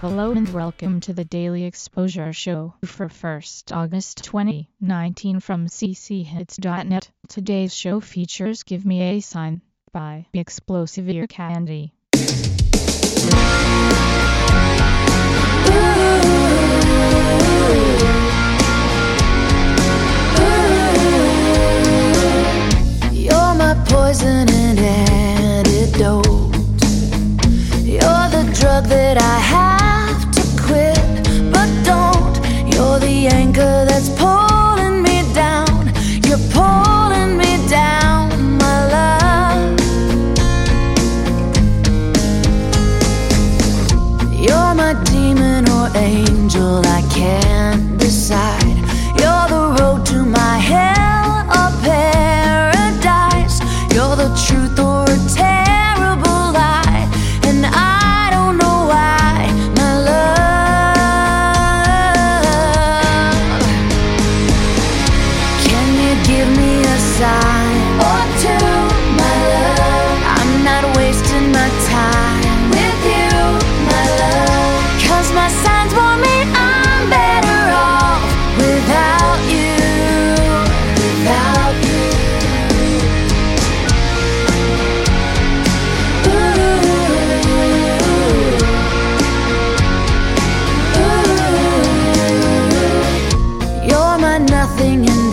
Hello and welcome to the Daily Exposure Show for 1st August 2019 from cchits.net. Today's show features Give Me a Sign by Explosive Ear Candy. You're my poison Demon or angel, I can't decide. Nothing and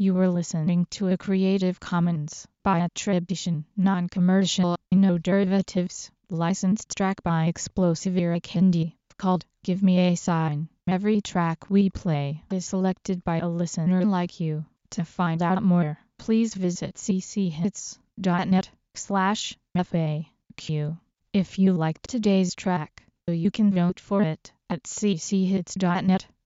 You were listening to a Creative Commons by attribution, non-commercial, no derivatives, licensed track by Explosive Ear Candy, called Give Me a Sign. Every track we play is selected by a listener like you. To find out more, please visit cchits.net slash FAQ. If you liked today's track, you can vote for it at cchits.net